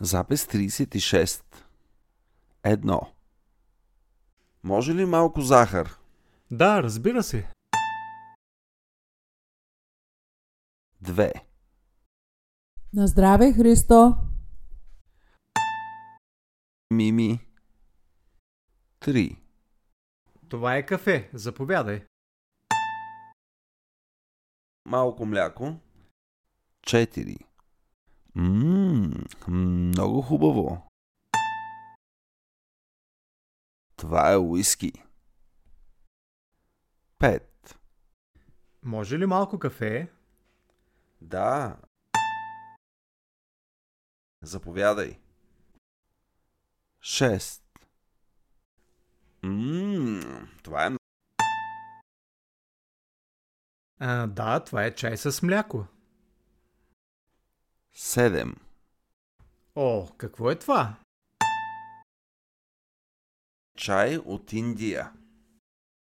Запис 36. Едно. Може ли малко захар? Да, разбира се. Две. На здраве, Христо! Мими. Три. Това е кафе. Заповядай. Малко мляко. Четири. Ммм, много хубаво. Това е уиски. Пет. Може ли малко кафе? Да. Заповядай. Шест. Ммм, това е А, да, това е чай с мляко. седем. О, какво е това? Чай от Индия.